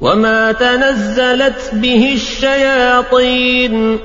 وما تنزلت به الشياطين